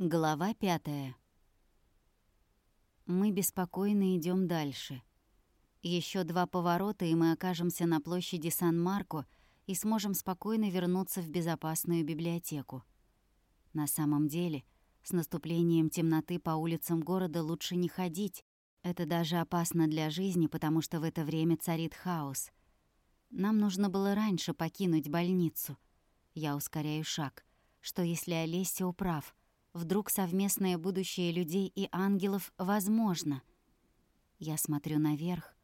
Глава пятая. Мы беспокойно идем дальше. Еще два поворота, и мы окажемся на площади Сан-Марко и сможем спокойно вернуться в безопасную библиотеку. На самом деле, с наступлением темноты по улицам города лучше не ходить. Это даже опасно для жизни, потому что в это время царит хаос. Нам нужно было раньше покинуть больницу. Я ускоряю шаг. Что если Олеся прав — Вдруг совместное будущее людей и ангелов возможно. Я смотрю наверх,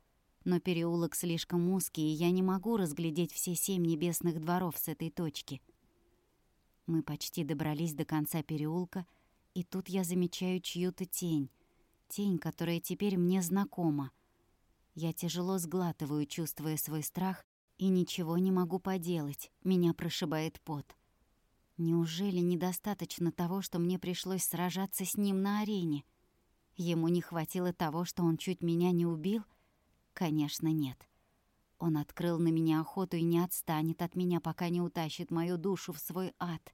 но переулок слишком узкий, и я не могу разглядеть все семь небесных дворов с этой точки. Мы почти добрались до конца переулка, и тут я замечаю чью-то тень. Тень, которая теперь мне знакома. Я тяжело сглатываю, чувствуя свой страх, и ничего не могу поделать. Меня прошибает пот. Неужели недостаточно того, что мне пришлось сражаться с ним на арене? Ему не хватило того, что он чуть меня не убил? Конечно, нет. Он открыл на меня охоту и не отстанет от меня, пока не утащит мою душу в свой ад.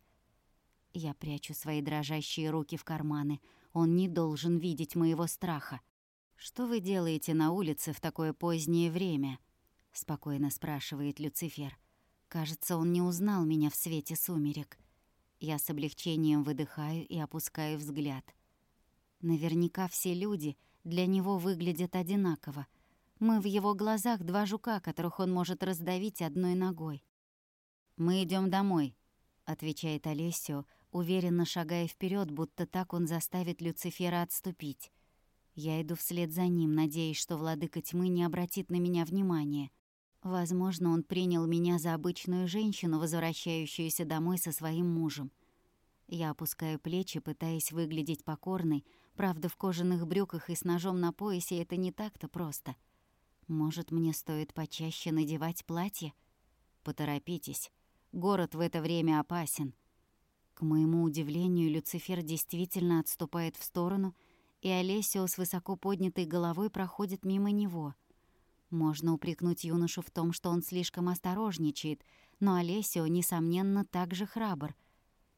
Я прячу свои дрожащие руки в карманы. Он не должен видеть моего страха. «Что вы делаете на улице в такое позднее время?» — спокойно спрашивает Люцифер. Кажется, он не узнал меня в свете сумерек. Я с облегчением выдыхаю и опускаю взгляд. Наверняка все люди для него выглядят одинаково. Мы в его глазах два жука, которых он может раздавить одной ногой. «Мы идем домой», — отвечает Олесио, уверенно шагая вперед, будто так он заставит Люцифера отступить. Я иду вслед за ним, надеясь, что владыка тьмы не обратит на меня внимания. Возможно, он принял меня за обычную женщину, возвращающуюся домой со своим мужем. Я опускаю плечи, пытаясь выглядеть покорной, правда, в кожаных брюках и с ножом на поясе это не так-то просто. Может, мне стоит почаще надевать платье? Поторопитесь, город в это время опасен. К моему удивлению, Люцифер действительно отступает в сторону, и Олесио с высоко поднятой головой проходит мимо него — можно упрекнуть юношу в том, что он слишком осторожничает, но Олесио, несомненно, также храбр.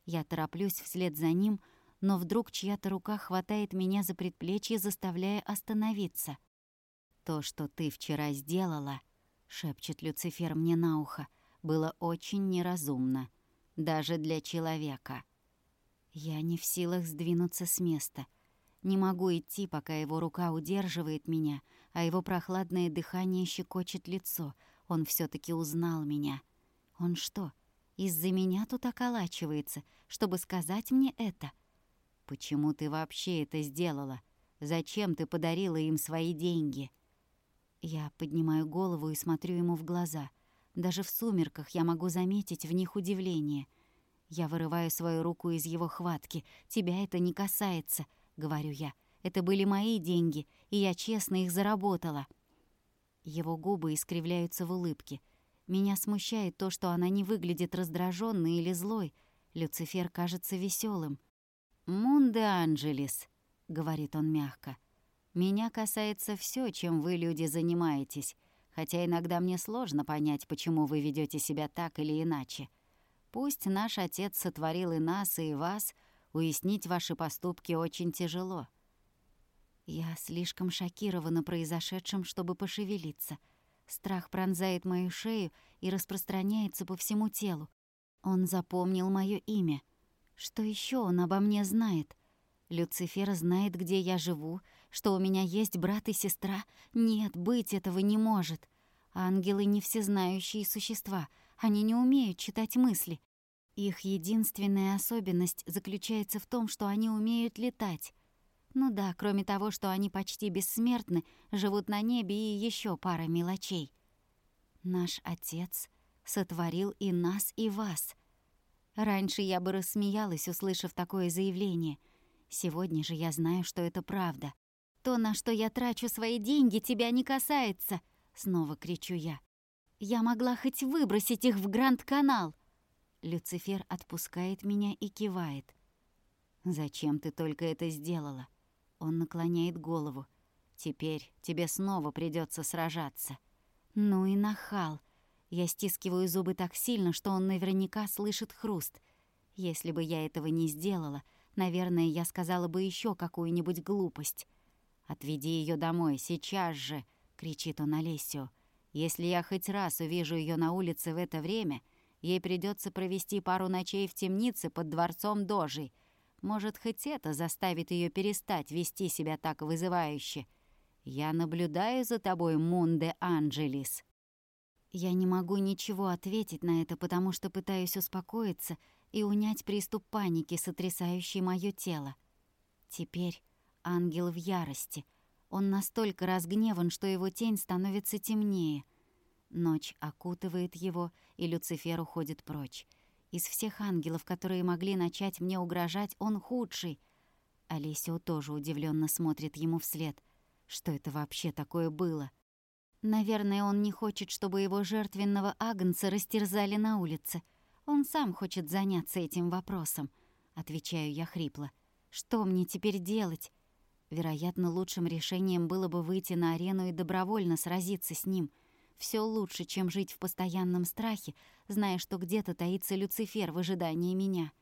Я тороплюсь вслед за ним, но вдруг чья-то рука хватает меня за предплечье, заставляя остановиться. «То, что ты вчера сделала», — шепчет Люцифер мне на ухо, — «было очень неразумно, даже для человека». Я не в силах сдвинуться с места. Не могу идти, пока его рука удерживает меня, а его прохладное дыхание щекочет лицо. Он все таки узнал меня. Он что, из-за меня тут околачивается, чтобы сказать мне это? Почему ты вообще это сделала? Зачем ты подарила им свои деньги? Я поднимаю голову и смотрю ему в глаза. Даже в сумерках я могу заметить в них удивление. Я вырываю свою руку из его хватки. «Тебя это не касается», — говорю я. Это были мои деньги, и я честно их заработала. Его губы искривляются в улыбке. Меня смущает то, что она не выглядит раздраженной или злой. Люцифер кажется веселым. «Мунде Анджелес», — говорит он мягко. «Меня касается все, чем вы, люди, занимаетесь, хотя иногда мне сложно понять, почему вы ведете себя так или иначе. Пусть наш Отец сотворил и нас, и вас, уяснить ваши поступки очень тяжело». Я слишком шокирована произошедшим, чтобы пошевелиться. Страх пронзает мою шею и распространяется по всему телу. Он запомнил мое имя. Что еще он обо мне знает? Люцифер знает, где я живу, что у меня есть брат и сестра. Нет, быть этого не может. Ангелы не всезнающие существа. Они не умеют читать мысли. Их единственная особенность заключается в том, что они умеют летать. Ну да, кроме того, что они почти бессмертны, живут на небе и еще пара мелочей. Наш Отец сотворил и нас, и вас. Раньше я бы рассмеялась, услышав такое заявление. Сегодня же я знаю, что это правда. «То, на что я трачу свои деньги, тебя не касается!» Снова кричу я. «Я могла хоть выбросить их в Гранд-канал!» Люцифер отпускает меня и кивает. «Зачем ты только это сделала? Он наклоняет голову. «Теперь тебе снова придется сражаться». «Ну и нахал!» Я стискиваю зубы так сильно, что он наверняка слышит хруст. Если бы я этого не сделала, наверное, я сказала бы еще какую-нибудь глупость. «Отведи ее домой, сейчас же!» — кричит он Олесю. «Если я хоть раз увижу ее на улице в это время, ей придется провести пару ночей в темнице под дворцом Дожей. Может, хоть это заставит ее перестать вести себя так вызывающе. Я наблюдаю за тобой, Мунде Анджелис». Я не могу ничего ответить на это, потому что пытаюсь успокоиться и унять приступ паники, сотрясающий моё тело. Теперь ангел в ярости. Он настолько разгневан, что его тень становится темнее. Ночь окутывает его, и Люцифер уходит прочь. Из всех ангелов, которые могли начать мне угрожать, он худший. Олесио тоже удивленно смотрит ему вслед. Что это вообще такое было? — Наверное, он не хочет, чтобы его жертвенного агнца растерзали на улице. Он сам хочет заняться этим вопросом. Отвечаю я хрипло. Что мне теперь делать? Вероятно, лучшим решением было бы выйти на арену и добровольно сразиться с ним. Все лучше, чем жить в постоянном страхе, зная, что где-то таится Люцифер в ожидании меня.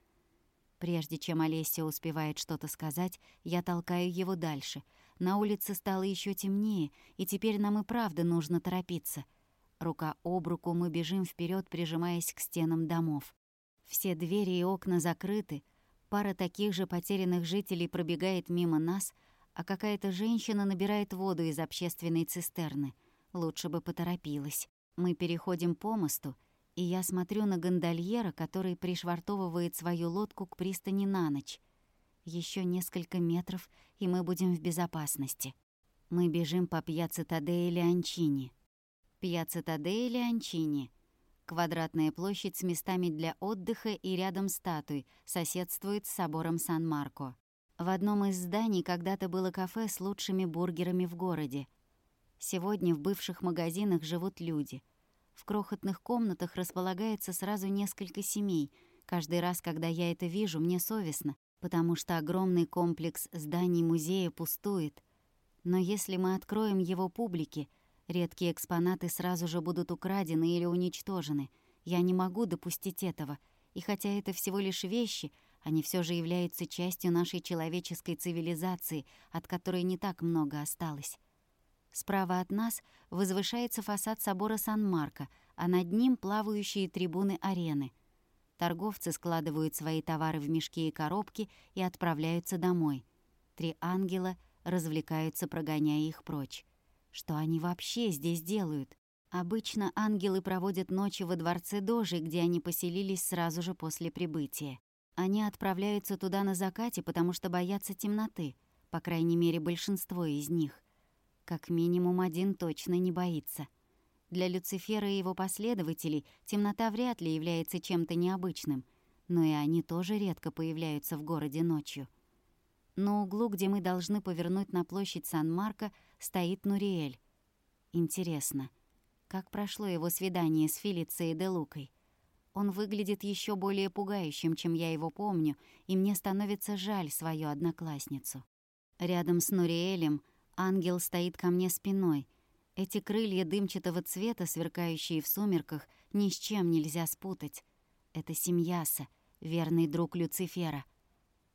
Прежде чем Олеся успевает что-то сказать, я толкаю его дальше — на улице стало еще темнее, и теперь нам и правда нужно торопиться. Рука об руку мы бежим вперед, прижимаясь к стенам домов. Все двери и окна закрыты, пара таких же потерянных жителей пробегает мимо нас, а какая-то женщина набирает воду из общественной цистерны. Лучше бы поторопилась. Мы переходим по мосту, и я смотрю на гондольера, который пришвартовывает свою лодку к пристани на ночь. Еще несколько метров, и мы будем в безопасности. Мы бежим по Пьяцца Тадеи Анчини. Пьяцца Тадеи Анчини. Квадратная площадь с местами для отдыха и рядом статуй соседствует с собором Сан-Марко. В одном из зданий когда-то было кафе с лучшими бургерами в городе. Сегодня в бывших магазинах живут люди. В крохотных комнатах располагается сразу несколько семей. Каждый раз, когда я это вижу, мне совестно, потому что огромный комплекс зданий музея пустует. Но если мы откроем его публике, редкие экспонаты сразу же будут украдены или уничтожены. Я не могу допустить этого, и хотя это всего лишь вещи, они все же являются частью нашей человеческой цивилизации, от которой не так много осталось. Справа от нас возвышается фасад собора Сан-Марко, а над ним плавающие трибуны арены — Торговцы складывают свои товары в мешки и коробки и отправляются домой. Три ангела развлекаются, прогоняя их прочь. Что они вообще здесь делают? Обычно ангелы проводят ночи во дворце Дожи, где они поселились сразу же после прибытия. Они отправляются туда на закате, потому что боятся темноты, по крайней мере, большинство из них. Как минимум один точно не боится — для Люцифера и его последователей темнота вряд ли является чем-то необычным, но и они тоже редко появляются в городе ночью. На углу, где мы должны повернуть на площадь Сан-Марко, стоит Нуриэль. Интересно, как прошло его свидание с Фелицией де Лукой? Он выглядит еще более пугающим, чем я его помню, и мне становится жаль свою одноклассницу. Рядом с Нуриэлем ангел стоит ко мне спиной — эти крылья дымчатого цвета, сверкающие в сумерках, ни с чем нельзя спутать. Это Семьяса, верный друг Люцифера.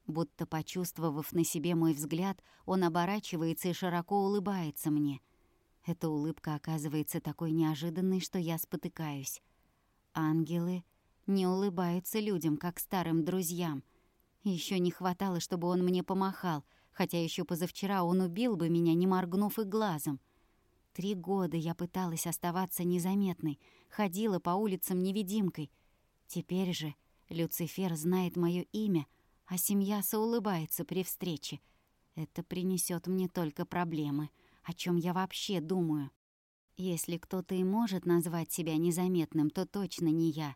Будто почувствовав на себе мой взгляд, он оборачивается и широко улыбается мне. Эта улыбка оказывается такой неожиданной, что я спотыкаюсь. Ангелы не улыбаются людям, как старым друзьям. Еще не хватало, чтобы он мне помахал, хотя еще позавчера он убил бы меня, не моргнув и глазом. Три года я пыталась оставаться незаметной, ходила по улицам невидимкой. Теперь же Люцифер знает мое имя, а семья соулыбается при встрече. Это принесет мне только проблемы. О чем я вообще думаю? Если кто-то и может назвать себя незаметным, то точно не я.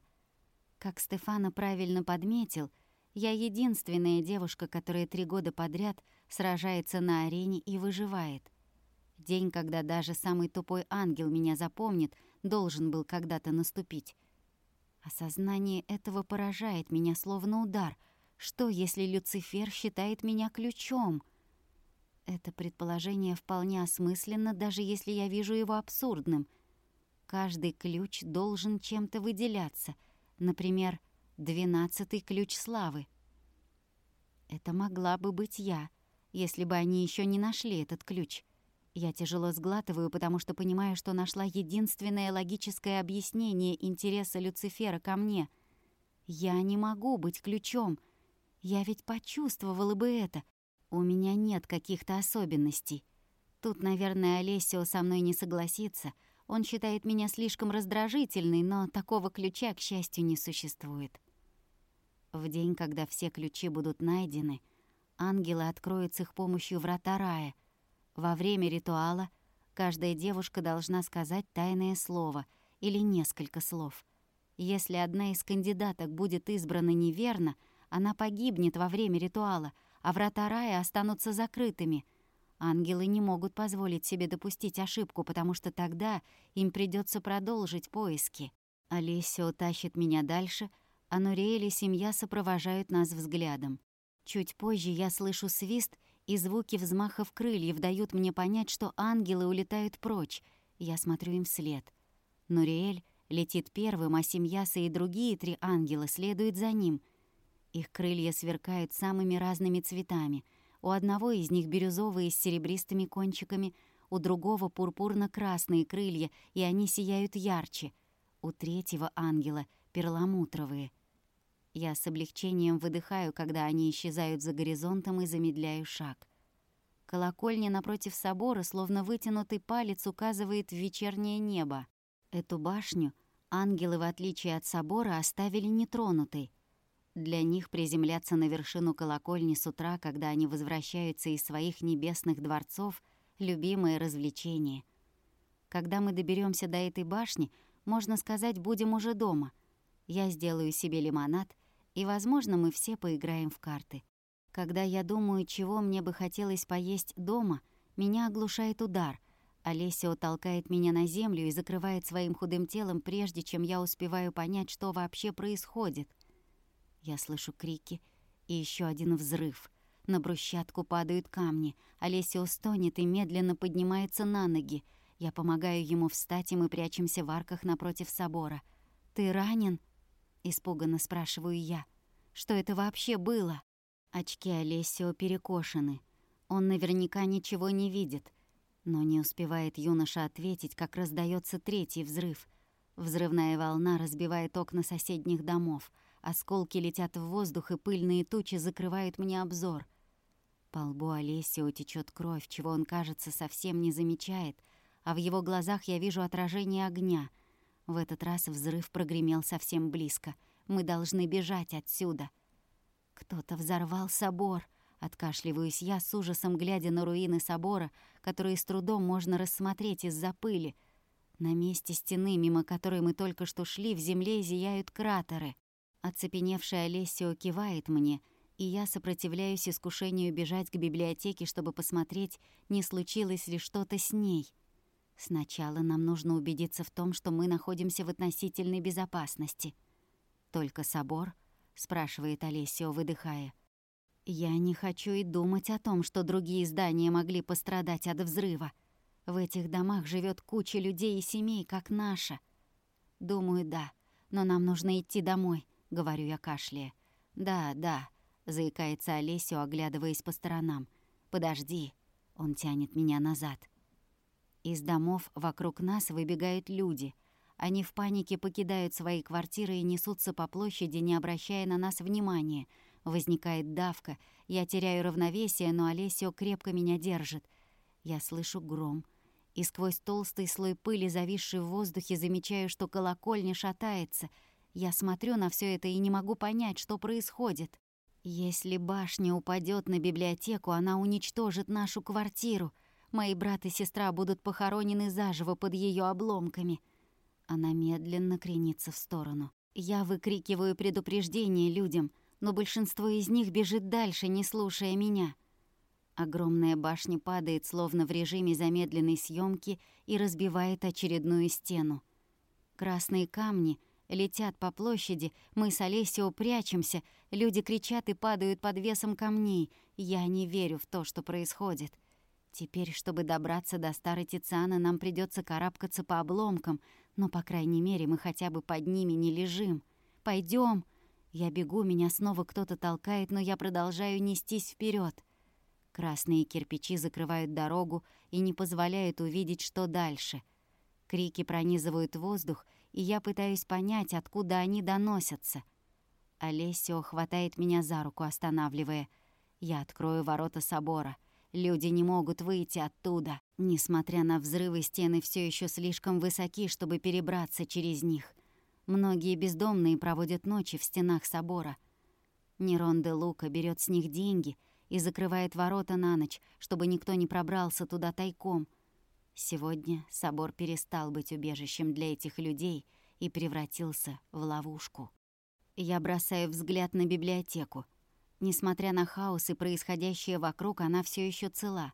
Как Стефана правильно подметил, я единственная девушка, которая три года подряд сражается на арене и выживает — День, когда даже самый тупой ангел меня запомнит, должен был когда-то наступить. Осознание этого поражает меня словно удар. Что, если Люцифер считает меня ключом? Это предположение вполне осмысленно, даже если я вижу его абсурдным. Каждый ключ должен чем-то выделяться. Например, двенадцатый ключ славы. Это могла бы быть я, если бы они еще не нашли этот ключ. Я тяжело сглатываю, потому что понимаю, что нашла единственное логическое объяснение интереса Люцифера ко мне. Я не могу быть ключом. Я ведь почувствовала бы это. У меня нет каких-то особенностей. Тут, наверное, Олесио со мной не согласится. Он считает меня слишком раздражительной, но такого ключа, к счастью, не существует. В день, когда все ключи будут найдены, ангелы откроют с их помощью врата рая. Во время ритуала каждая девушка должна сказать тайное слово или несколько слов. Если одна из кандидаток будет избрана неверно, она погибнет во время ритуала, а врата рая останутся закрытыми. Ангелы не могут позволить себе допустить ошибку, потому что тогда им придется продолжить поиски. Олесио тащит меня дальше — а Нуриэль и семья сопровожают нас взглядом. Чуть позже я слышу свист, и звуки взмахов крыльев дают мне понять, что ангелы улетают прочь. Я смотрю им вслед. Нуриэль летит первым, а семьяса и другие три ангела следуют за ним. Их крылья сверкают самыми разными цветами. У одного из них бирюзовые с серебристыми кончиками, у другого пурпурно-красные крылья, и они сияют ярче. У третьего ангела — перламутровые — я с облегчением выдыхаю, когда они исчезают за горизонтом и замедляю шаг. Колокольня напротив собора, словно вытянутый палец, указывает в вечернее небо. Эту башню ангелы, в отличие от собора, оставили нетронутой. Для них приземляться на вершину колокольни с утра, когда они возвращаются из своих небесных дворцов, — любимое развлечение. Когда мы доберемся до этой башни, можно сказать, будем уже дома. Я сделаю себе лимонад, и, возможно, мы все поиграем в карты. Когда я думаю, чего мне бы хотелось поесть дома, меня оглушает удар. Олеся толкает меня на землю и закрывает своим худым телом, прежде чем я успеваю понять, что вообще происходит. Я слышу крики и еще один взрыв. На брусчатку падают камни. Олеся стонет и медленно поднимается на ноги. Я помогаю ему встать, и мы прячемся в арках напротив собора. «Ты ранен?» Испуганно спрашиваю я. Что это вообще было? Очки Олесио перекошены. Он наверняка ничего не видит. Но не успевает юноша ответить, как раздается третий взрыв. Взрывная волна разбивает окна соседних домов. Осколки летят в воздух, и пыльные тучи закрывают мне обзор. По лбу Олесио течет кровь, чего он, кажется, совсем не замечает, а в его глазах я вижу отражение огня — в этот раз взрыв прогремел совсем близко. Мы должны бежать отсюда. Кто-то взорвал собор. Откашливаюсь я с ужасом, глядя на руины собора, которые с трудом можно рассмотреть из-за пыли. На месте стены, мимо которой мы только что шли, в земле зияют кратеры. Оцепеневшая Олесио кивает мне, и я сопротивляюсь искушению бежать к библиотеке, чтобы посмотреть, не случилось ли что-то с ней. Сначала нам нужно убедиться в том, что мы находимся в относительной безопасности. «Только собор?» — спрашивает Олесио, выдыхая. «Я не хочу и думать о том, что другие здания могли пострадать от взрыва. В этих домах живет куча людей и семей, как наша. Думаю, да, но нам нужно идти домой», — говорю я кашляя. «Да, да», — заикается Олесио, оглядываясь по сторонам. «Подожди», — он тянет меня назад. Из домов вокруг нас выбегают люди. Они в панике покидают свои квартиры и несутся по площади, не обращая на нас внимания. Возникает давка. Я теряю равновесие, но Олесио крепко меня держит. Я слышу гром. И сквозь толстый слой пыли, зависший в воздухе, замечаю, что колокольня шатается. Я смотрю на все это и не могу понять, что происходит. Если башня упадет на библиотеку, она уничтожит нашу квартиру — Мои брат и сестра будут похоронены заживо под ее обломками. Она медленно кренится в сторону. Я выкрикиваю предупреждение людям, но большинство из них бежит дальше, не слушая меня. Огромная башня падает, словно в режиме замедленной съемки, и разбивает очередную стену. Красные камни летят по площади, мы с Олесио прячемся, люди кричат и падают под весом камней. Я не верю в то, что происходит. Теперь, чтобы добраться до старой Тицианы, нам придется карабкаться по обломкам, но, по крайней мере, мы хотя бы под ними не лежим. Пойдем. Я бегу, меня снова кто-то толкает, но я продолжаю нестись вперед. Красные кирпичи закрывают дорогу и не позволяют увидеть, что дальше. Крики пронизывают воздух, и я пытаюсь понять, откуда они доносятся. Олесио хватает меня за руку, останавливая. Я открою ворота собора. Люди не могут выйти оттуда. Несмотря на взрывы, стены все еще слишком высоки, чтобы перебраться через них. Многие бездомные проводят ночи в стенах собора. Нерон де Лука берет с них деньги и закрывает ворота на ночь, чтобы никто не пробрался туда тайком. Сегодня собор перестал быть убежищем для этих людей и превратился в ловушку. Я бросаю взгляд на библиотеку. Несмотря на хаос и происходящее вокруг, она все еще цела.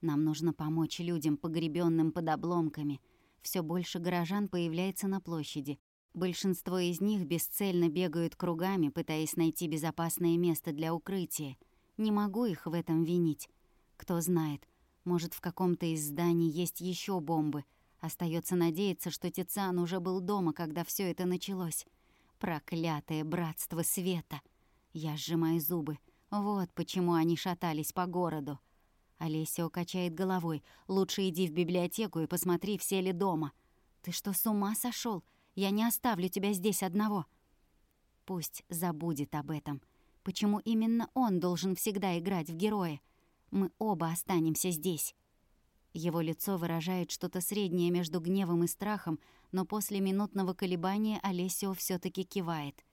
Нам нужно помочь людям, погребенным под обломками. Все больше горожан появляется на площади. Большинство из них бесцельно бегают кругами, пытаясь найти безопасное место для укрытия. Не могу их в этом винить. Кто знает, может, в каком-то из зданий есть еще бомбы. Остается надеяться, что Тициан уже был дома, когда все это началось. Проклятое братство света! Я сжимаю зубы. Вот почему они шатались по городу. Олеся качает головой. «Лучше иди в библиотеку и посмотри, все ли дома». «Ты что, с ума сошел? Я не оставлю тебя здесь одного». Пусть забудет об этом. Почему именно он должен всегда играть в героя? Мы оба останемся здесь. Его лицо выражает что-то среднее между гневом и страхом, но после минутного колебания Олесио все таки кивает.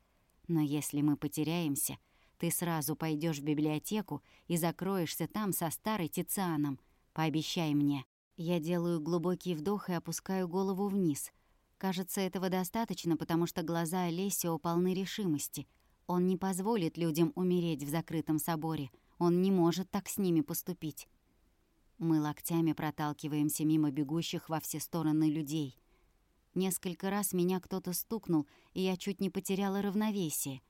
«Но если мы потеряемся, ты сразу пойдешь в библиотеку и закроешься там со старой Тицианом. Пообещай мне». Я делаю глубокий вдох и опускаю голову вниз. Кажется, этого достаточно, потому что глаза Олесио полны решимости. Он не позволит людям умереть в закрытом соборе. Он не может так с ними поступить. Мы локтями проталкиваемся мимо бегущих во все стороны людей. Несколько раз меня кто-то стукнул, и я чуть не потеряла равновесие.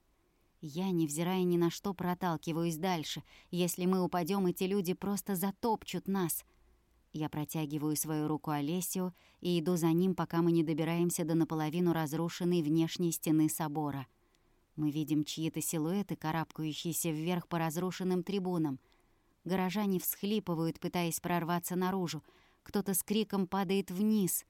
Я, невзирая ни на что, проталкиваюсь дальше. Если мы упадем, эти люди просто затопчут нас. Я протягиваю свою руку Олесио и иду за ним, пока мы не добираемся до наполовину разрушенной внешней стены собора. Мы видим чьи-то силуэты, карабкающиеся вверх по разрушенным трибунам — Горожане всхлипывают, пытаясь прорваться наружу. Кто-то с криком падает вниз.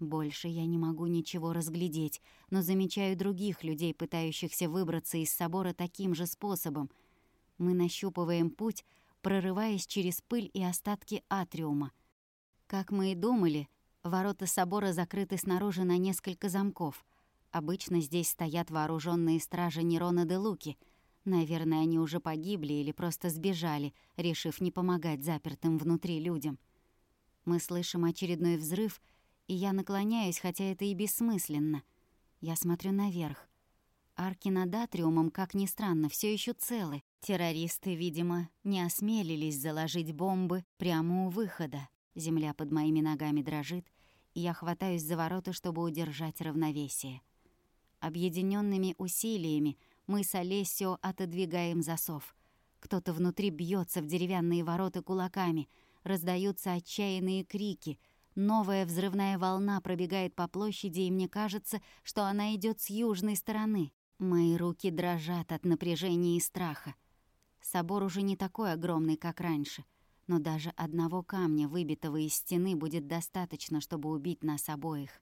Больше я не могу ничего разглядеть, но замечаю других людей, пытающихся выбраться из собора таким же способом. Мы нащупываем путь, прорываясь через пыль и остатки атриума. Как мы и думали, ворота собора закрыты снаружи на несколько замков. Обычно здесь стоят вооруженные стражи Нерона де Луки — Наверное, они уже погибли или просто сбежали, решив не помогать запертым внутри людям. Мы слышим очередной взрыв, и я наклоняюсь, хотя это и бессмысленно. Я смотрю наверх. Арки над Атриумом, как ни странно, все еще целы. Террористы, видимо, не осмелились заложить бомбы прямо у выхода. Земля под моими ногами дрожит, и я хватаюсь за ворота, чтобы удержать равновесие. Объединенными усилиями — мы с Олесио отодвигаем засов. Кто-то внутри бьется в деревянные ворота кулаками. Раздаются отчаянные крики. Новая взрывная волна пробегает по площади, и мне кажется, что она идет с южной стороны. Мои руки дрожат от напряжения и страха. Собор уже не такой огромный, как раньше, но даже одного камня, выбитого из стены, будет достаточно, чтобы убить нас обоих.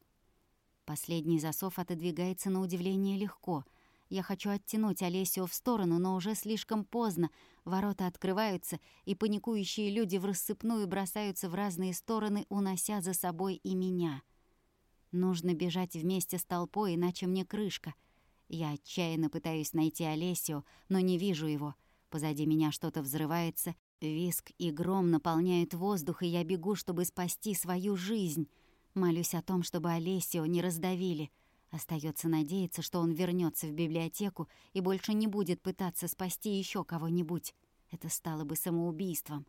Последний засов отодвигается на удивление легко — я хочу оттянуть Олесю в сторону, но уже слишком поздно. Ворота открываются, и паникующие люди в рассыпную бросаются в разные стороны, унося за собой и меня. Нужно бежать вместе с толпой, иначе мне крышка. Я отчаянно пытаюсь найти Олесио, но не вижу его. Позади меня что-то взрывается, виск и гром наполняют воздух, и я бегу, чтобы спасти свою жизнь. Молюсь о том, чтобы Олесио не раздавили — Остается надеяться, что он вернется в библиотеку и больше не будет пытаться спасти еще кого-нибудь. Это стало бы самоубийством.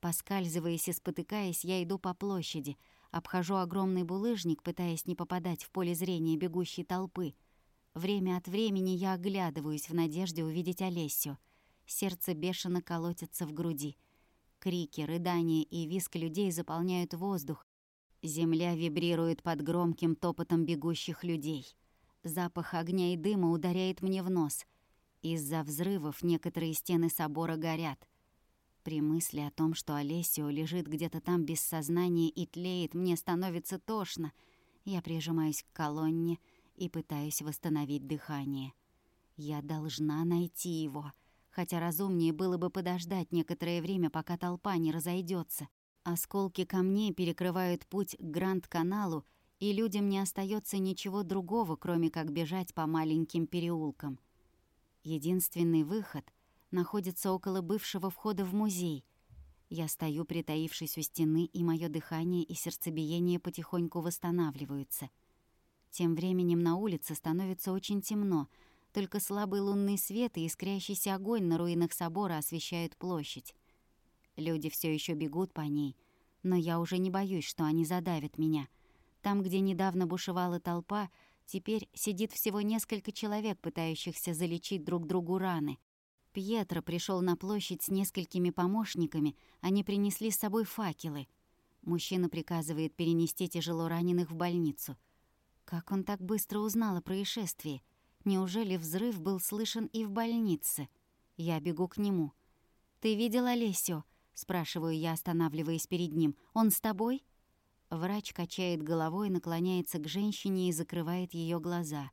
Поскальзываясь и спотыкаясь, я иду по площади, обхожу огромный булыжник, пытаясь не попадать в поле зрения бегущей толпы. Время от времени я оглядываюсь в надежде увидеть Олесю. Сердце бешено колотится в груди. Крики, рыдания и визг людей заполняют воздух, Земля вибрирует под громким топотом бегущих людей. Запах огня и дыма ударяет мне в нос. Из-за взрывов некоторые стены собора горят. При мысли о том, что Олесио лежит где-то там без сознания и тлеет, мне становится тошно. Я прижимаюсь к колонне и пытаюсь восстановить дыхание. Я должна найти его, хотя разумнее было бы подождать некоторое время, пока толпа не разойдется. Осколки камней перекрывают путь к Гранд-каналу, и людям не остается ничего другого, кроме как бежать по маленьким переулкам. Единственный выход находится около бывшего входа в музей. Я стою, притаившись у стены, и мое дыхание и сердцебиение потихоньку восстанавливаются. Тем временем на улице становится очень темно, только слабый лунный свет и искрящийся огонь на руинах собора освещают площадь. Люди все еще бегут по ней, но я уже не боюсь, что они задавят меня. Там, где недавно бушевала толпа, теперь сидит всего несколько человек, пытающихся залечить друг другу раны. Пьетро пришел на площадь с несколькими помощниками, они принесли с собой факелы. Мужчина приказывает перенести тяжело раненых в больницу. Как он так быстро узнал о происшествии? Неужели взрыв был слышен и в больнице? Я бегу к нему. «Ты видел Олесю?» Спрашиваю я, останавливаясь перед ним. «Он с тобой?» Врач качает головой, наклоняется к женщине и закрывает ее глаза.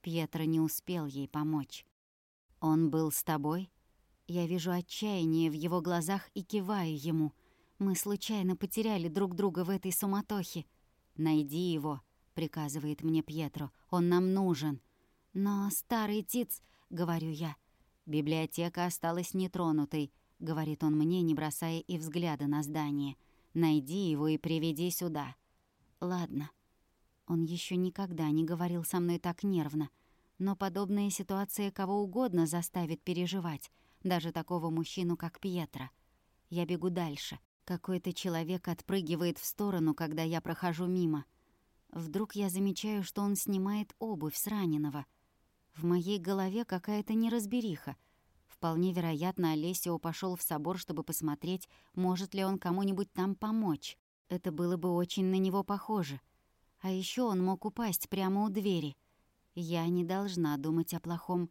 Пьетро не успел ей помочь. «Он был с тобой?» Я вижу отчаяние в его глазах и киваю ему. Мы случайно потеряли друг друга в этой суматохе. «Найди его», — приказывает мне Пьетро. «Он нам нужен». «Но старый Тиц», — говорю я. Библиотека осталась нетронутой. — говорит он мне, не бросая и взгляда на здание. «Найди его и приведи сюда». «Ладно». Он еще никогда не говорил со мной так нервно. Но подобная ситуация кого угодно заставит переживать, даже такого мужчину, как Пьетро. Я бегу дальше. Какой-то человек отпрыгивает в сторону, когда я прохожу мимо. Вдруг я замечаю, что он снимает обувь с раненого. В моей голове какая-то неразбериха — Вполне вероятно, Олесио пошел в собор, чтобы посмотреть, может ли он кому-нибудь там помочь. Это было бы очень на него похоже. А еще он мог упасть прямо у двери. Я не должна думать о плохом.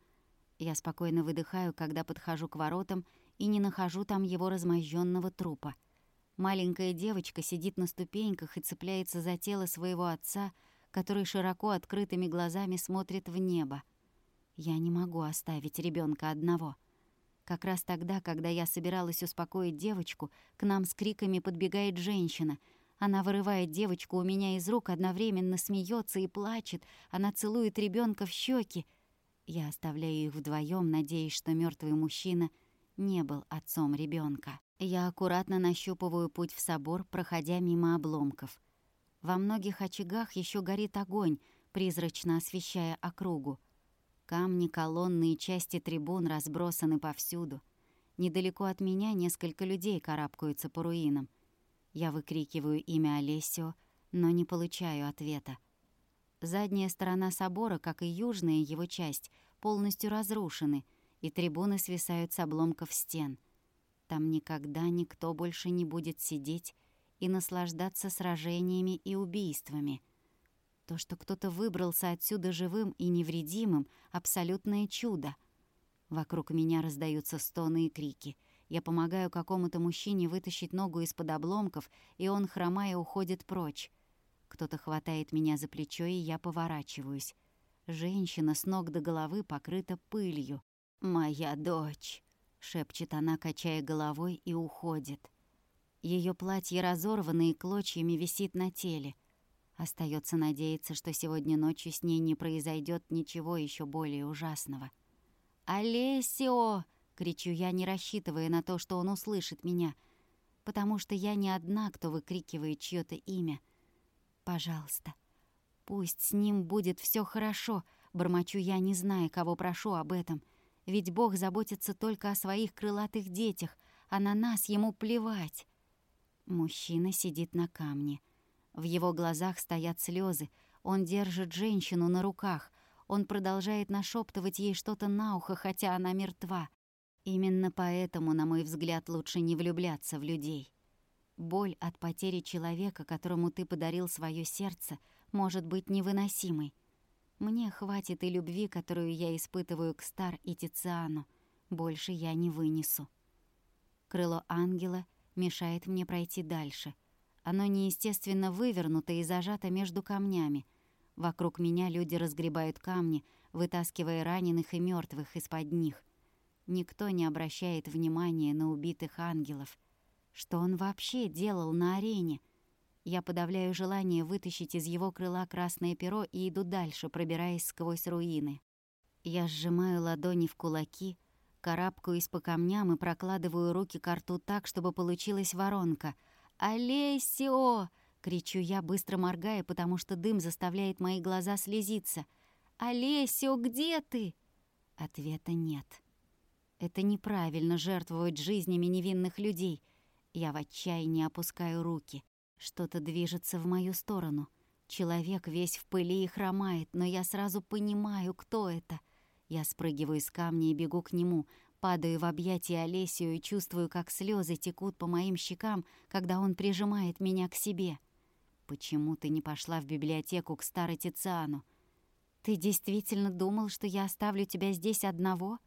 Я спокойно выдыхаю, когда подхожу к воротам и не нахожу там его размозженного трупа. Маленькая девочка сидит на ступеньках и цепляется за тело своего отца, который широко открытыми глазами смотрит в небо. Я не могу оставить ребенка одного — как раз тогда, когда я собиралась успокоить девочку, к нам с криками подбегает женщина. Она вырывает девочку у меня из рук, одновременно смеется и плачет. Она целует ребенка в щеки. Я оставляю их вдвоем, надеясь, что мертвый мужчина не был отцом ребенка. Я аккуратно нащупываю путь в собор, проходя мимо обломков. Во многих очагах еще горит огонь, призрачно освещая округу. Камни, колонны и части трибун разбросаны повсюду. Недалеко от меня несколько людей карабкаются по руинам. Я выкрикиваю имя Олесио, но не получаю ответа. Задняя сторона собора, как и южная его часть, полностью разрушены, и трибуны свисают с обломков стен. Там никогда никто больше не будет сидеть и наслаждаться сражениями и убийствами — то, что кто-то выбрался отсюда живым и невредимым — абсолютное чудо. Вокруг меня раздаются стоны и крики. Я помогаю какому-то мужчине вытащить ногу из-под обломков, и он, хромая, уходит прочь. Кто-то хватает меня за плечо, и я поворачиваюсь. Женщина с ног до головы покрыта пылью. «Моя дочь!» — шепчет она, качая головой, и уходит. Ее платье разорвано и клочьями висит на теле — Остается надеяться, что сегодня ночью с ней не произойдет ничего еще более ужасного. «Олесио!» — кричу я, не рассчитывая на то, что он услышит меня, потому что я не одна, кто выкрикивает чье то имя. «Пожалуйста, пусть с ним будет все хорошо», — бормочу я, не зная, кого прошу об этом. Ведь Бог заботится только о своих крылатых детях, а на нас ему плевать. Мужчина сидит на камне. В его глазах стоят слезы. Он держит женщину на руках. Он продолжает нашептывать ей что-то на ухо, хотя она мертва. Именно поэтому, на мой взгляд, лучше не влюбляться в людей. Боль от потери человека, которому ты подарил свое сердце, может быть невыносимой. Мне хватит и любви, которую я испытываю к Стар и Тициану. Больше я не вынесу. Крыло ангела мешает мне пройти дальше. Оно неестественно вывернуто и зажато между камнями. Вокруг меня люди разгребают камни, вытаскивая раненых и мертвых из-под них. Никто не обращает внимания на убитых ангелов. Что он вообще делал на арене? Я подавляю желание вытащить из его крыла красное перо и иду дальше, пробираясь сквозь руины. Я сжимаю ладони в кулаки, карабкаюсь по камням и прокладываю руки к рту так, чтобы получилась воронка. «Олесио!» — кричу я, быстро моргая, потому что дым заставляет мои глаза слезиться. «Олесио, где ты?» Ответа нет. Это неправильно жертвовать жизнями невинных людей. Я в отчаянии опускаю руки. Что-то движется в мою сторону. Человек весь в пыли и хромает, но я сразу понимаю, кто это. Я спрыгиваю с камня и бегу к нему, падаю в объятия Олесию и чувствую, как слезы текут по моим щекам, когда он прижимает меня к себе. «Почему ты не пошла в библиотеку к старой Тициану? Ты действительно думал, что я оставлю тебя здесь одного?»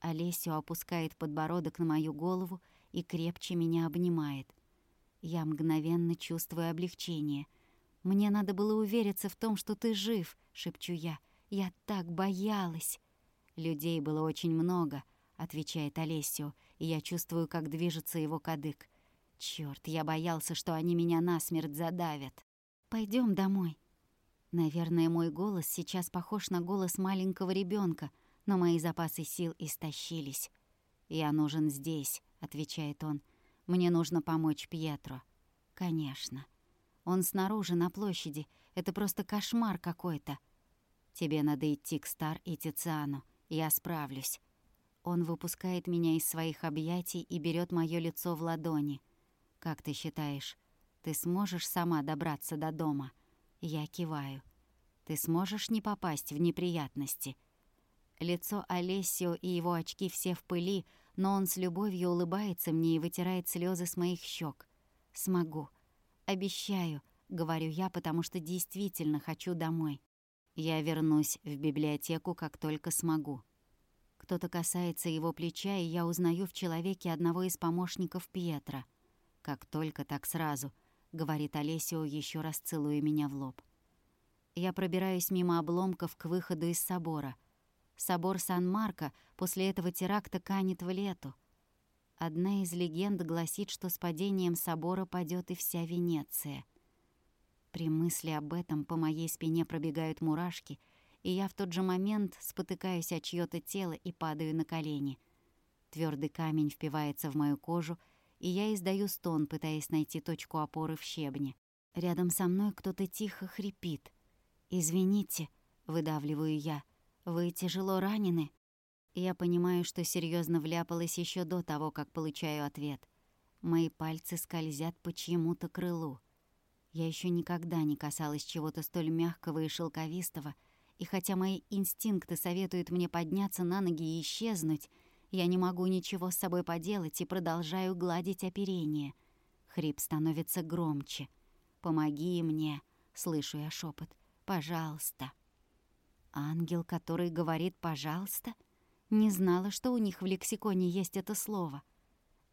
Олесио опускает подбородок на мою голову и крепче меня обнимает. Я мгновенно чувствую облегчение. «Мне надо было увериться в том, что ты жив», — шепчу я. «Я так боялась». «Людей было очень много», — отвечает Олесио, и я чувствую, как движется его кадык. Чёрт, я боялся, что они меня насмерть задавят. Пойдем домой». Наверное, мой голос сейчас похож на голос маленького ребенка, но мои запасы сил истощились. «Я нужен здесь», — отвечает он. Мне нужно помочь Пьетро. Конечно. Он снаружи, на площади. Это просто кошмар какой-то. Тебе надо идти к Стар и Тициану. Я справлюсь. Он выпускает меня из своих объятий и берет моё лицо в ладони. Как ты считаешь, ты сможешь сама добраться до дома? Я киваю. Ты сможешь не попасть в неприятности? Лицо Олесио и его очки все в пыли, но он с любовью улыбается мне и вытирает слезы с моих щек. «Смогу. Обещаю», — говорю я, потому что действительно хочу домой. Я вернусь в библиотеку, как только смогу. Кто-то касается его плеча, и я узнаю в человеке одного из помощников Пьетра. «Как только, так сразу», — говорит Олесио, еще раз целуя меня в лоб. Я пробираюсь мимо обломков к выходу из собора — Собор Сан-Марко после этого теракта канет в лету. Одна из легенд гласит, что с падением собора падет и вся Венеция. При мысли об этом по моей спине пробегают мурашки, и я в тот же момент спотыкаюсь о чьё то тело и падаю на колени. Твердый камень впивается в мою кожу, и я издаю стон, пытаясь найти точку опоры в щебне. Рядом со мной кто-то тихо хрипит. «Извините», — выдавливаю я, — вы тяжело ранены? Я понимаю, что серьезно вляпалась еще до того, как получаю ответ. Мои пальцы скользят по чьему-то крылу. Я еще никогда не касалась чего-то столь мягкого и шелковистого, и хотя мои инстинкты советуют мне подняться на ноги и исчезнуть, я не могу ничего с собой поделать и продолжаю гладить оперение. Хрип становится громче. «Помоги мне!» — слышу я шепот. «Пожалуйста!» Ангел, который говорит «пожалуйста»? Не знала, что у них в лексиконе есть это слово.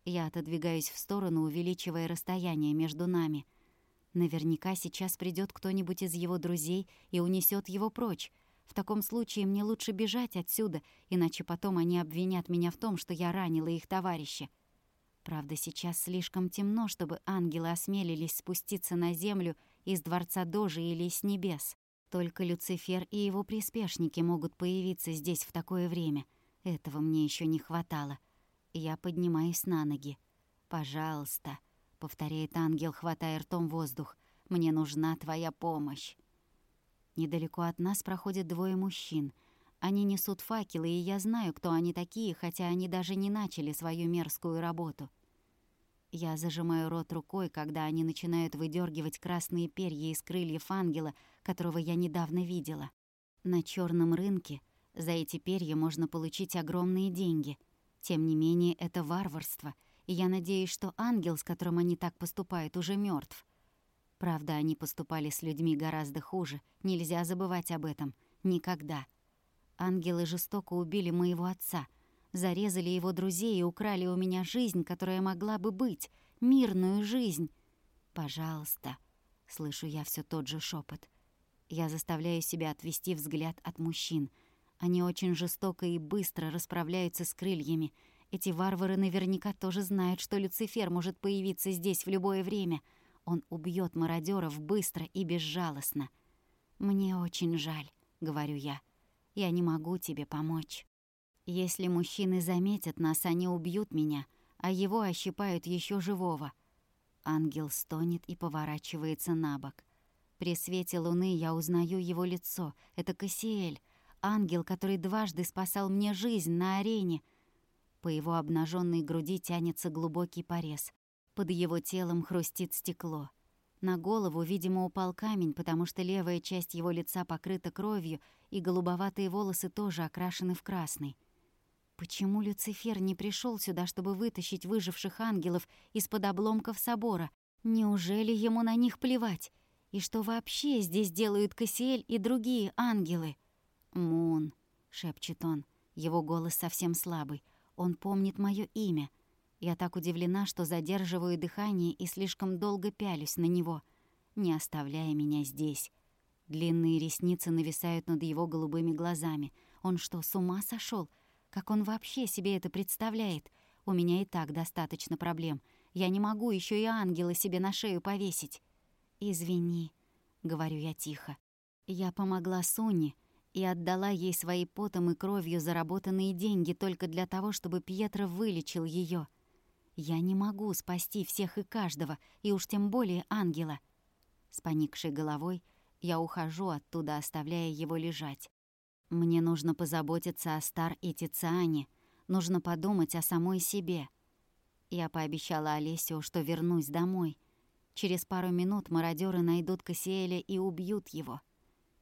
Я отодвигаюсь в сторону, увеличивая расстояние между нами. Наверняка сейчас придет кто-нибудь из его друзей и унесет его прочь. В таком случае мне лучше бежать отсюда, иначе потом они обвинят меня в том, что я ранила их товарища. Правда, сейчас слишком темно, чтобы ангелы осмелились спуститься на землю из дворца Дожи или с небес. Только Люцифер и его приспешники могут появиться здесь в такое время. Этого мне еще не хватало. Я поднимаюсь на ноги. «Пожалуйста», — повторяет ангел, хватая ртом воздух, — «мне нужна твоя помощь». Недалеко от нас проходят двое мужчин. Они несут факелы, и я знаю, кто они такие, хотя они даже не начали свою мерзкую работу. Я зажимаю рот рукой, когда они начинают выдергивать красные перья из крыльев ангела, которого я недавно видела. На черном рынке за эти перья можно получить огромные деньги. Тем не менее, это варварство, и я надеюсь, что ангел, с которым они так поступают, уже мертв. Правда, они поступали с людьми гораздо хуже, нельзя забывать об этом. Никогда. Ангелы жестоко убили моего отца, зарезали его друзей и украли у меня жизнь, которая могла бы быть, мирную жизнь. Пожалуйста, слышу я все тот же шепот. Я заставляю себя отвести взгляд от мужчин. Они очень жестоко и быстро расправляются с крыльями. Эти варвары наверняка тоже знают, что Люцифер может появиться здесь в любое время. Он убьет мародеров быстро и безжалостно. «Мне очень жаль», — говорю я. «Я не могу тебе помочь. Если мужчины заметят нас, они убьют меня, а его ощипают еще живого». Ангел стонет и поворачивается на бок. При свете луны я узнаю его лицо. Это Кассиэль, ангел, который дважды спасал мне жизнь на арене. По его обнаженной груди тянется глубокий порез. Под его телом хрустит стекло. На голову, видимо, упал камень, потому что левая часть его лица покрыта кровью, и голубоватые волосы тоже окрашены в красный. Почему Люцифер не пришел сюда, чтобы вытащить выживших ангелов из-под обломков собора? Неужели ему на них плевать? И что вообще здесь делают Кассиэль и другие ангелы? «Мун», — шепчет он, его голос совсем слабый. Он помнит мое имя — я так удивлена, что задерживаю дыхание и слишком долго пялюсь на него, не оставляя меня здесь. Длинные ресницы нависают над его голубыми глазами. Он что, с ума сошел? Как он вообще себе это представляет? У меня и так достаточно проблем. Я не могу еще и ангела себе на шею повесить. «Извини», — говорю я тихо. Я помогла Соне и отдала ей свои потом и кровью заработанные деньги только для того, чтобы Пьетро вылечил ее. Я не могу спасти всех и каждого, и уж тем более ангела. С поникшей головой я ухожу оттуда, оставляя его лежать. Мне нужно позаботиться о Стар и Тициане, нужно подумать о самой себе. Я пообещала Олесю, что вернусь домой. Через пару минут мародеры найдут Кассиэля и убьют его.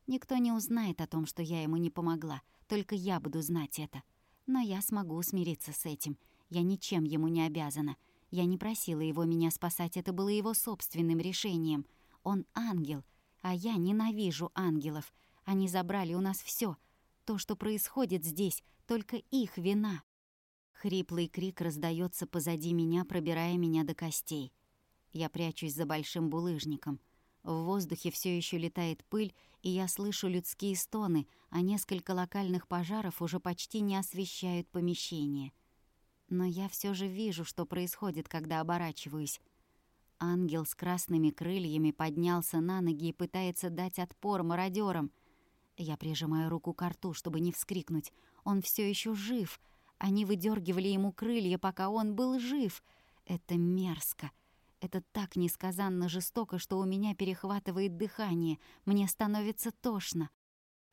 Никто не узнает о том, что я ему не помогла, только я буду знать это. Но я смогу смириться с этим — я ничем ему не обязана. Я не просила его меня спасать, это было его собственным решением. Он ангел, а я ненавижу ангелов. Они забрали у нас все. То, что происходит здесь, только их вина. Хриплый крик раздается позади меня, пробирая меня до костей. Я прячусь за большим булыжником. В воздухе все еще летает пыль, и я слышу людские стоны, а несколько локальных пожаров уже почти не освещают помещение. Но я все же вижу, что происходит, когда оборачиваюсь. Ангел с красными крыльями поднялся на ноги и пытается дать отпор мародерам. Я прижимаю руку к рту, чтобы не вскрикнуть. Он все еще жив. Они выдергивали ему крылья, пока он был жив. Это мерзко. Это так несказанно жестоко, что у меня перехватывает дыхание. Мне становится тошно.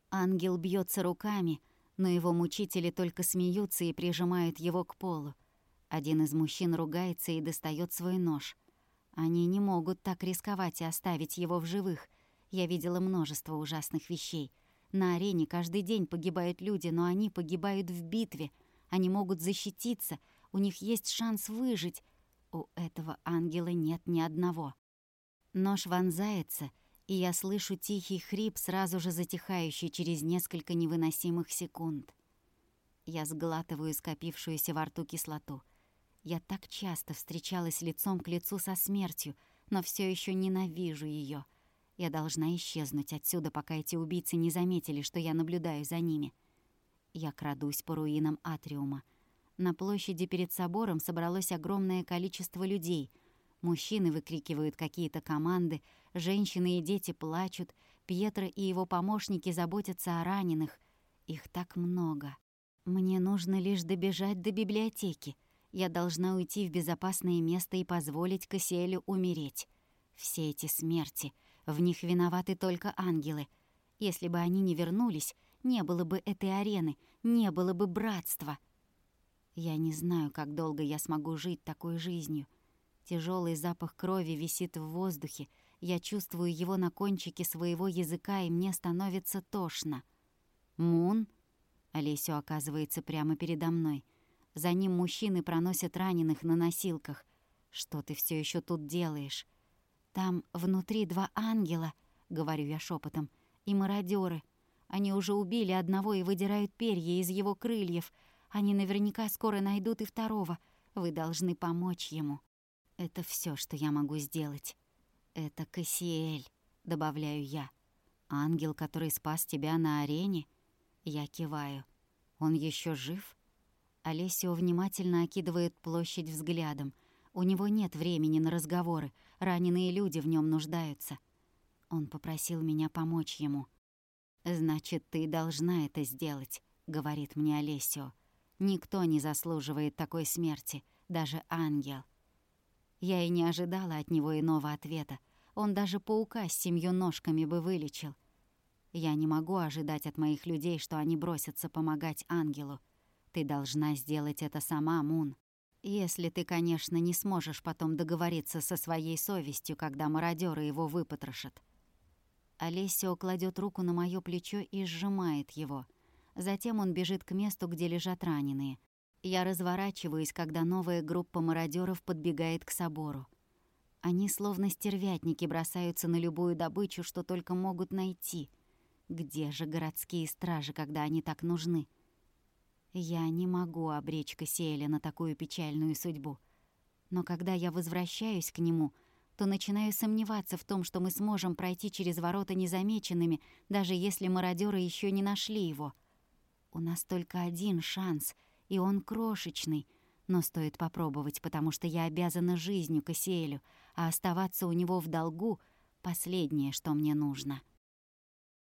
Ангел бьется руками — но его мучители только смеются и прижимают его к полу. Один из мужчин ругается и достает свой нож. Они не могут так рисковать и оставить его в живых. Я видела множество ужасных вещей. На арене каждый день погибают люди, но они погибают в битве. Они могут защититься, у них есть шанс выжить. У этого ангела нет ни одного. Нож вонзается — и я слышу тихий хрип, сразу же затихающий через несколько невыносимых секунд. Я сглатываю скопившуюся во рту кислоту. Я так часто встречалась лицом к лицу со смертью, но все еще ненавижу ее. Я должна исчезнуть отсюда, пока эти убийцы не заметили, что я наблюдаю за ними. Я крадусь по руинам Атриума. На площади перед собором собралось огромное количество людей. Мужчины выкрикивают какие-то команды, Женщины и дети плачут, Пьетро и его помощники заботятся о раненых. Их так много. Мне нужно лишь добежать до библиотеки. Я должна уйти в безопасное место и позволить Кассиэлю умереть. Все эти смерти, в них виноваты только ангелы. Если бы они не вернулись, не было бы этой арены, не было бы братства. Я не знаю, как долго я смогу жить такой жизнью. Тяжелый запах крови висит в воздухе, я чувствую его на кончике своего языка, и мне становится тошно. «Мун?» Олесю оказывается прямо передо мной. За ним мужчины проносят раненых на носилках. «Что ты все еще тут делаешь?» «Там внутри два ангела», — говорю я шепотом, — «и мародеры. Они уже убили одного и выдирают перья из его крыльев. Они наверняка скоро найдут и второго. Вы должны помочь ему. Это все, что я могу сделать. Это Кассиэль, добавляю я. Ангел, который спас тебя на арене? Я киваю. Он еще жив? Олесио внимательно окидывает площадь взглядом. У него нет времени на разговоры. Раненые люди в нем нуждаются. Он попросил меня помочь ему. «Значит, ты должна это сделать», — говорит мне Олесио. «Никто не заслуживает такой смерти, даже ангел». Я и не ожидала от него иного ответа. Он даже паука с семью ножками бы вылечил. Я не могу ожидать от моих людей, что они бросятся помогать ангелу. Ты должна сделать это сама, Мун. Если ты, конечно, не сможешь потом договориться со своей совестью, когда мародеры его выпотрошат. Олесио кладет руку на моё плечо и сжимает его. Затем он бежит к месту, где лежат раненые. Я разворачиваюсь, когда новая группа мародеров подбегает к собору. Они словно стервятники бросаются на любую добычу, что только могут найти. Где же городские стражи, когда они так нужны? Я не могу обречь Кассиэля на такую печальную судьбу. Но когда я возвращаюсь к нему — то начинаю сомневаться в том, что мы сможем пройти через ворота незамеченными, даже если мародеры еще не нашли его. У нас только один шанс, и он крошечный, но стоит попробовать, потому что я обязана жизнью Кассиэлю, а оставаться у него в долгу — последнее, что мне нужно».